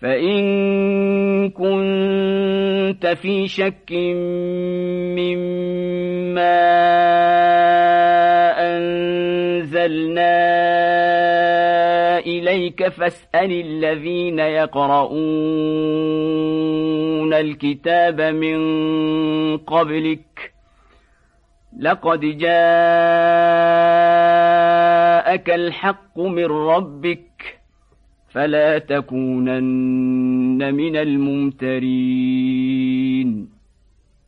فإن كنت في شك مما أنزلنا إليك فاسأل الذين يقرؤون الكتاب من قبلك لقد جاءك الحق من ربك فلا تكونن من الممترين.